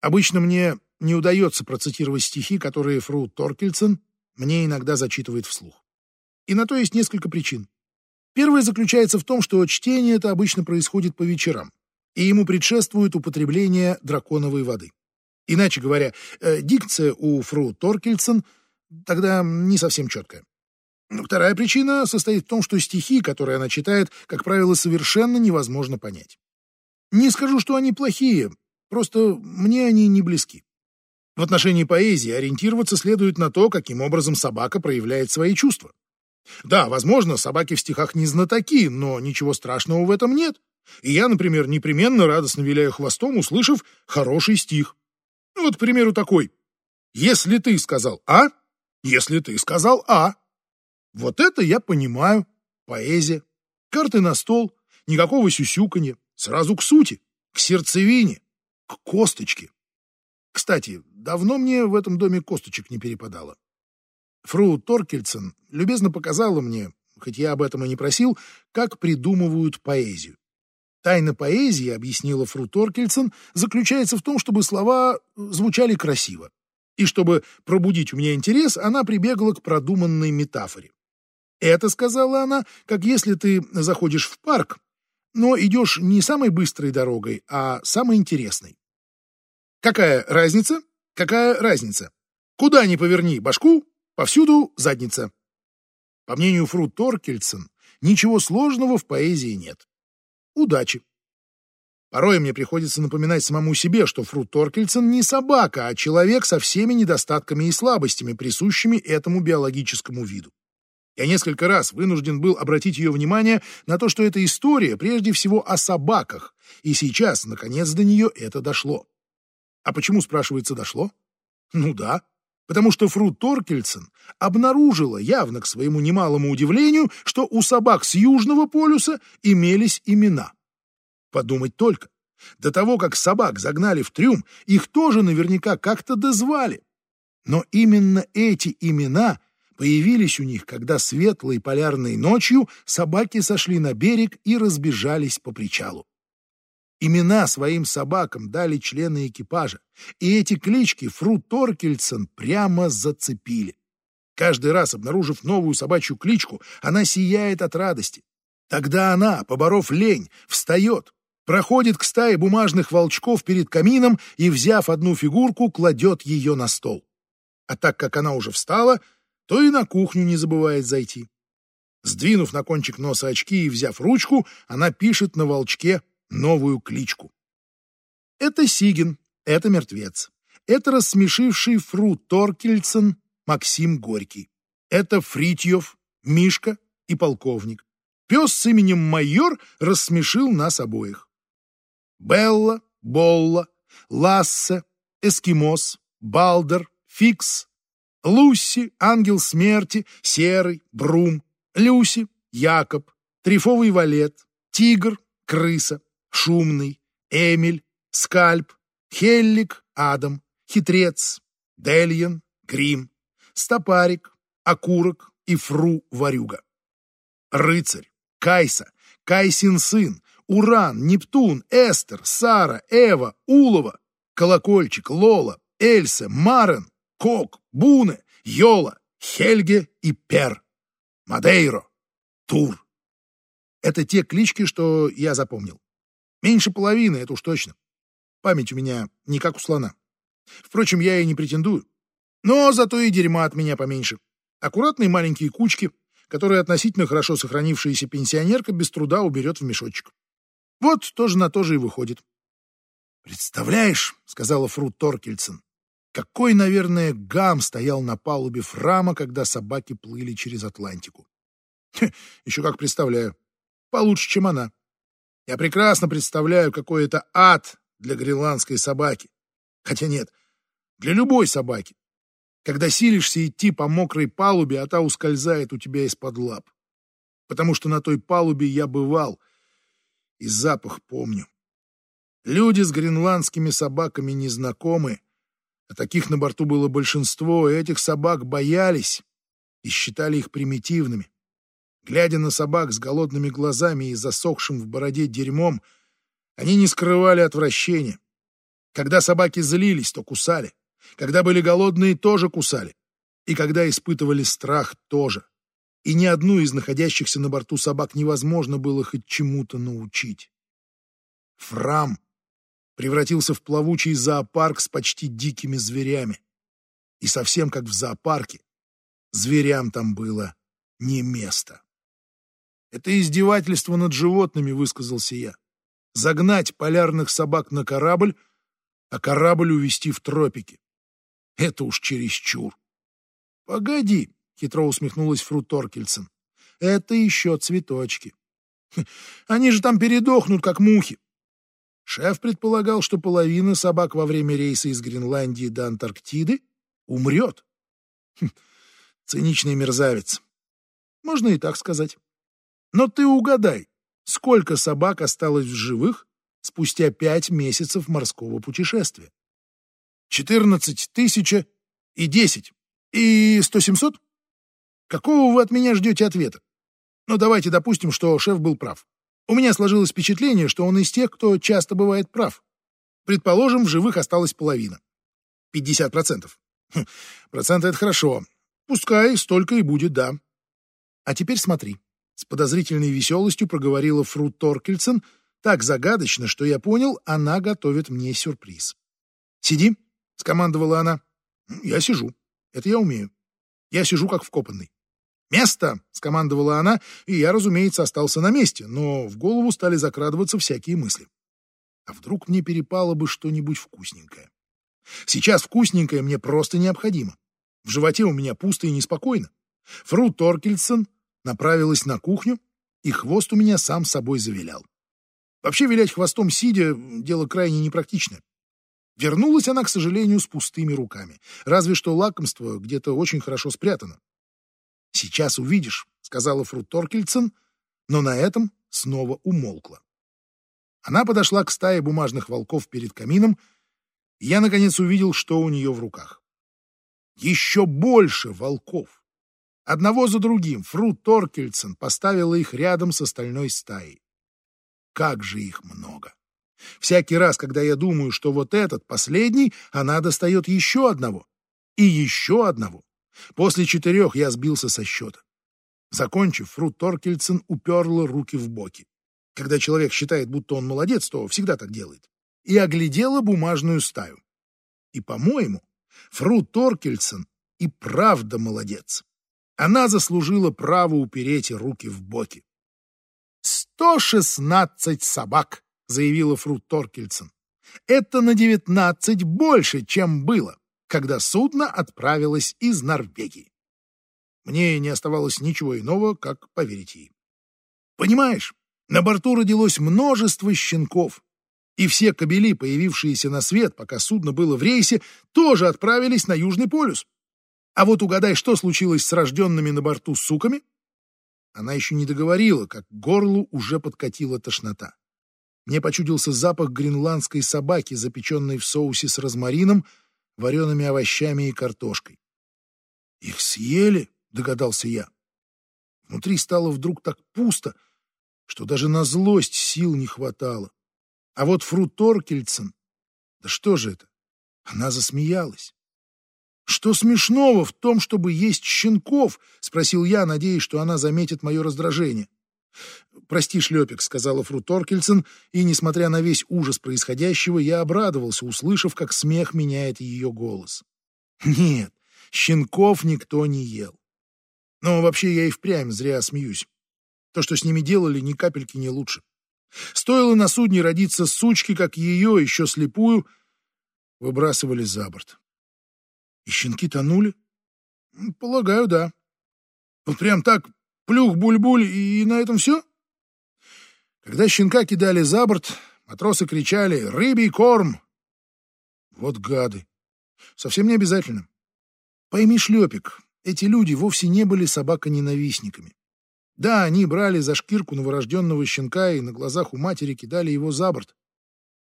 Обычно мне не удается процитировать стихи, которые фру Торкельсон мне иногда зачитывает вслух. И на то есть несколько причин. Первая заключается в том, что чтение это обычно происходит по вечерам, и ему предшествует употребление драконовой воды. Иначе говоря, э, дикция у фру Торкельсон тогда не совсем четкая. Вторая причина состоит в том, что стихи, которые она читает, как правило, совершенно невозможно понять. Не скажу, что они плохие, просто мне они не близки. В отношении поэзии ориентироваться следует на то, каким образом собака проявляет свои чувства. Да, возможно, собаки в стихах не знатоки, но ничего страшного в этом нет. И я, например, непременно радостно виляю хвостом, услышав хороший стих. Ну, вот, к примеру, такой. «Если ты сказал «а», если ты сказал «а». Вот это я понимаю. Поэзия. Карты на стол, никакого сюсюканья. Сразу к сути, к сердцевине, к косточке. Кстати, давно мне в этом доме косточек не перепадало. Фру Торкельсон любезно показала мне, хоть я об этом и не просил, как придумывают поэзию. Тайна поэзии, объяснила Фру Торкельсон, заключается в том, чтобы слова звучали красиво. И чтобы пробудить у меня интерес, она прибегла к продуманной метафоре. Это, сказала она, как если ты заходишь в парк, но идешь не самой быстрой дорогой, а самой интересной. Какая разница? Какая разница? Куда ни поверни башку, повсюду задница. По мнению Фру Торкельсон, ничего сложного в поэзии нет. Удачи! Порой мне приходится напоминать самому себе, что Фру Торкельсон не собака, а человек со всеми недостатками и слабостями, присущими этому биологическому виду. Я несколько раз вынужден был обратить ее внимание на то, что эта история прежде всего о собаках, и сейчас, наконец, до нее это дошло. А почему, спрашивается, дошло? Ну да, потому что Фру Торкельсон обнаружила, явно к своему немалому удивлению, что у собак с Южного полюса имелись имена. Подумать только. До того, как собак загнали в трюм, их тоже наверняка как-то дозвали. Но именно эти имена появились у них, когда светлой полярной ночью собаки сошли на берег и разбежались по причалу. Имена своим собакам дали члены экипажа, и эти клички Фру Торкельсон прямо зацепили. Каждый раз, обнаружив новую собачью кличку, она сияет от радости. Тогда она, поборов лень, встает, проходит к стае бумажных волчков перед камином и, взяв одну фигурку, кладет ее на стол. А так как она уже встала, то и на кухню не забывает зайти. Сдвинув на кончик носа очки и взяв ручку, она пишет на волчке новую кличку. Это Сигин, это мертвец. Это рассмешивший Фру Торкельсон Максим Горький. Это Фритьев, Мишка и полковник. Пес с именем Майор рассмешил нас обоих. Белла, Болла, Лассе, Эскимос, Балдер, Фикс, Луси, Ангел Смерти, Серый, Брум, Люси, Якоб, Трефовый Валет, Тигр, Крыса, Шумный, Эмиль, Скальп, Хеллик, Адам, Хитрец, Дельян, Грим, Стопарик, Окурок и Фру Ворюга. Рыцарь, Кайса, Кайсин сын, Уран, Нептун, Эстер, Сара, Эва, Улова, Колокольчик, Лола, Эльса, Марен, Кок, Буне, Йола, Хельге и Пер, Мадейро, Тур. Это те клички, что я запомнил. Меньше половины, это уж точно. Память у меня не как у слона. Впрочем, я и не претендую. Но зато и дерьма от меня поменьше. Аккуратные маленькие кучки, которые относительно хорошо сохранившаяся пенсионерка без труда уберет в мешочек. Вот тоже на то же и выходит. «Представляешь», — сказала Фру Торкельсон, какой, наверное, гам стоял на палубе Фрама, когда собаки плыли через Атлантику. Хе, еще как представляю. Получше, чем она. Я прекрасно представляю, какой это ад для гренландской собаки. Хотя нет, для любой собаки. Когда силишься идти по мокрой палубе, а та ускользает у тебя из-под лап. Потому что на той палубе я бывал и запах помню. Люди с гренландскими собаками не знакомы, а таких на борту было большинство, и этих собак боялись и считали их примитивными. Глядя на собак с голодными глазами и засохшим в бороде дерьмом, они не скрывали отвращения. Когда собаки злились, то кусали. Когда были голодные, тоже кусали. И когда испытывали страх, тоже. И ни одну из находящихся на борту собак невозможно было хоть чему-то научить. Фрам превратился в плавучий зоопарк с почти дикими зверями. И совсем как в зоопарке, зверям там было не место. Это издевательство над животными, высказался я. Загнать полярных собак на корабль, а корабль увезти в тропики. Это уж чересчур. Погоди, хитро усмехнулась Фру Торкельсон. Это еще цветочки. Они же там передохнут, как мухи. Шеф предполагал, что половина собак во время рейса из Гренландии до Антарктиды умрет. Хм, циничный мерзавец. Можно и так сказать. Но ты угадай, сколько собак осталось в живых спустя пять месяцев морского путешествия? Четырнадцать тысяча и десять. И сто семьсот? Какого вы от меня ждете ответа? Но ну, давайте допустим, что шеф был прав. У меня сложилось впечатление, что он из тех, кто часто бывает прав. Предположим, в живых осталась половина. 50%. Хм, проценты — это хорошо. Пускай столько и будет, да. А теперь смотри. С подозрительной веселостью проговорила Фру Торкельсон так загадочно, что я понял, она готовит мне сюрприз. «Сиди», — скомандовала она. «Я сижу. Это я умею. Я сижу как вкопанный. «Место!» — скомандовала она, и я, разумеется, остался на месте, но в голову стали закрадываться всякие мысли. А вдруг мне перепало бы что-нибудь вкусненькое? Сейчас вкусненькое мне просто необходимо. В животе у меня пусто и неспокойно. Фру Торкельсон направилась на кухню, и хвост у меня сам собой завилял. Вообще вилять хвостом сидя — дело крайне непрактичное. Вернулась она, к сожалению, с пустыми руками. Разве что лакомство где-то очень хорошо спрятано. «Сейчас увидишь», — сказала Фру Торкельсон, но на этом снова умолкла. Она подошла к стае бумажных волков перед камином, и я, наконец, увидел, что у нее в руках. Еще больше волков. Одного за другим Фру Торкельсон поставила их рядом с остальной стаей. Как же их много! Всякий раз, когда я думаю, что вот этот последний, она достает еще одного и еще одного. После четырех я сбился со счета. Закончив, Фру Торкельсен уперла руки в боки. Когда человек считает, будто он молодец, то всегда так делает. И оглядела бумажную стаю. И, по-моему, Фру Торкельсен и правда молодец. Она заслужила право упереть руки в боки. «Сто шестнадцать собак!» — заявила Фру Торкельсен. «Это на девятнадцать больше, чем было когда судно отправилось из Норвегии. Мне не оставалось ничего иного, как поверить ей. Понимаешь, на борту родилось множество щенков, и все кобели, появившиеся на свет, пока судно было в рейсе, тоже отправились на Южный полюс. А вот угадай, что случилось с рожденными на борту суками? Она еще не договорила, как горлу уже подкатила тошнота. Мне почудился запах гренландской собаки, запеченной в соусе с розмарином, вареными овощами и картошкой. «Их съели?» — догадался я. Внутри стало вдруг так пусто, что даже на злость сил не хватало. А вот Фру Торкельцен... Да что же это? Она засмеялась. «Что смешного в том, чтобы есть щенков?» — спросил я, надеясь, что она заметит мое раздражение. «Прости, шлепик», — сказала Фру Торкельсон, и, несмотря на весь ужас происходящего, я обрадовался, услышав, как смех меняет ее голос. «Нет, щенков никто не ел. Но вообще я и впрямь зря смеюсь. То, что с ними делали, ни капельки не лучше. Стоило на судне родиться сучки, как ее, еще слепую, выбрасывали за борт. И щенки тонули? Полагаю, да. Вот прям так плюх-буль-буль и на этом все? Когда щенка кидали за борт, матросы кричали «Рыбий корм!» Вот гады. Совсем не обязательно. Пойми, шлепик, эти люди вовсе не были собаконенавистниками. Да, они брали за шкирку новорожденного щенка и на глазах у матери кидали его за борт.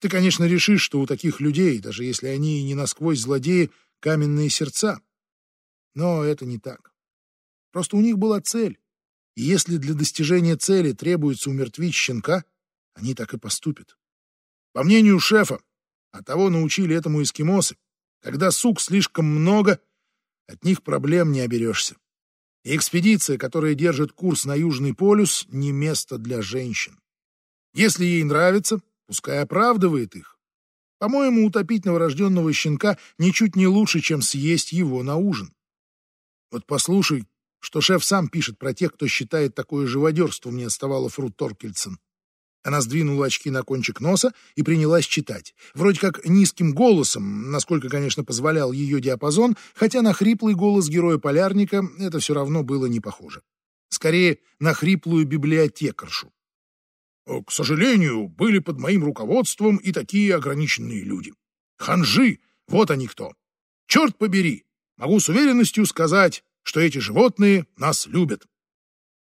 Ты, конечно, решишь, что у таких людей, даже если они и не насквозь злодеи, каменные сердца. Но это не так. Просто у них была цель. И если для достижения цели требуется умертвить щенка, они так и поступят. По мнению шефа, А того научили этому эскимосы. Когда сук слишком много, от них проблем не оберешься. И экспедиция, которая держит курс на Южный полюс, не место для женщин. Если ей нравится, пускай оправдывает их. По-моему, утопить новорожденного щенка ничуть не лучше, чем съесть его на ужин. Вот послушай, что шеф сам пишет про тех, кто считает такое живодерство, мне оставало Фру Торкельсон. Она сдвинула очки на кончик носа и принялась читать. Вроде как низким голосом, насколько, конечно, позволял ее диапазон, хотя на хриплый голос героя-полярника это все равно было не похоже. Скорее, на хриплую библиотекаршу. К сожалению, были под моим руководством и такие ограниченные люди. Ханжи, вот они кто. Черт побери, могу с уверенностью сказать, что эти животные нас любят.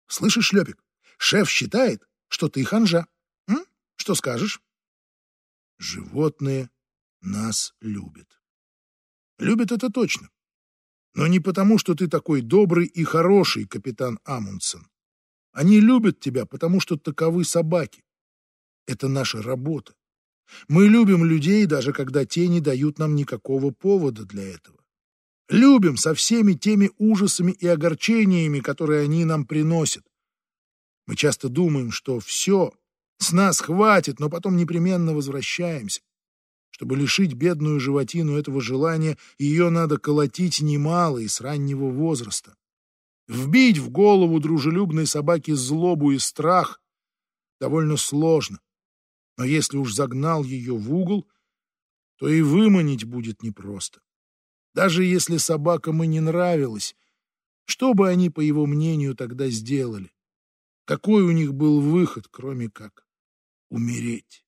Слышишь, Шлепик, шеф считает, что ты ханжа. М? Что скажешь? Животные нас любят. Любят это точно. Но не потому, что ты такой добрый и хороший, капитан Амундсен. Они любят тебя, потому что таковы собаки. Это наша работа. Мы любим людей, даже когда те не дают нам никакого повода для этого. Любим со всеми теми ужасами и огорчениями, которые они нам приносят. Мы часто думаем, что все, с нас хватит, но потом непременно возвращаемся. Чтобы лишить бедную животину этого желания, ее надо колотить немало и с раннего возраста. Вбить в голову дружелюбной собаке злобу и страх довольно сложно. Но если уж загнал ее в угол, то и выманить будет непросто. Даже если собакам и не нравилось, что бы они, по его мнению, тогда сделали? Какой у них был выход, кроме как умереть?